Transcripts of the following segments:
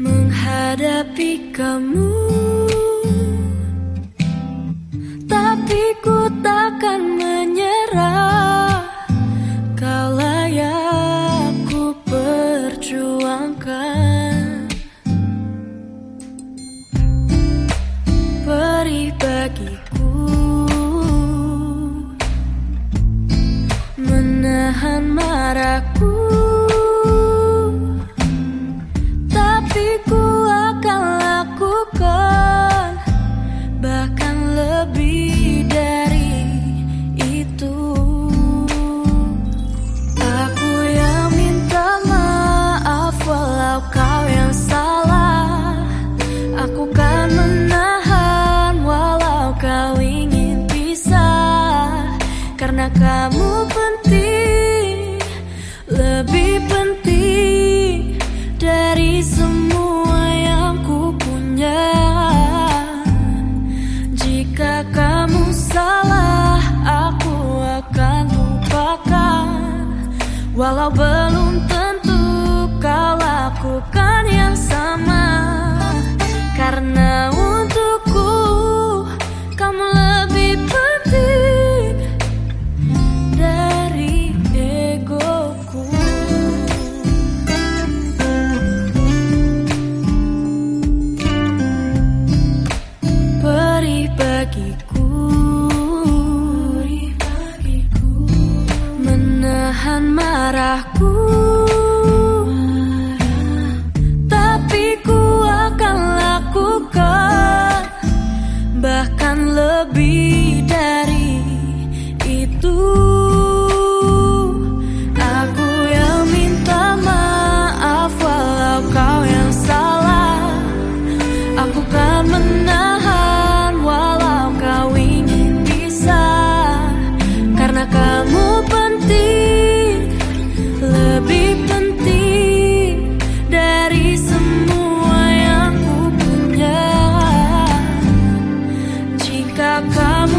menghadapi kamu, tapi ku takkan menyerah. Kau layak ku perjuangkan. Perih bagiku marahku Tapi ku akan lakukan Bahkan lebih dari itu. Aku yang minta maaf walau kau yang salah. Aku kan menahan walau kau ingin pisah. Karena kamu Walau belum Marahku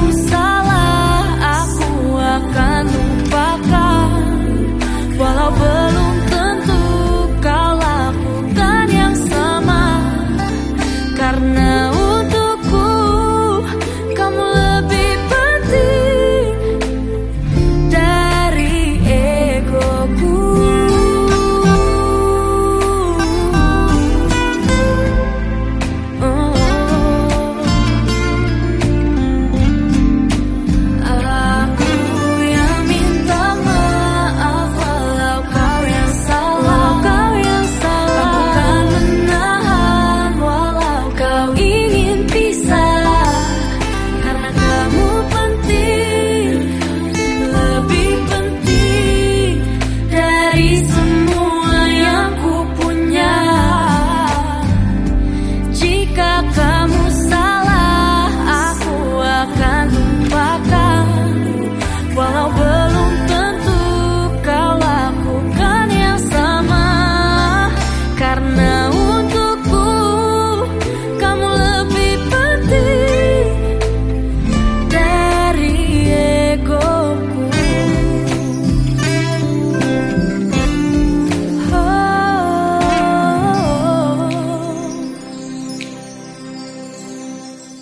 salah aku akan lupakan. Walau ber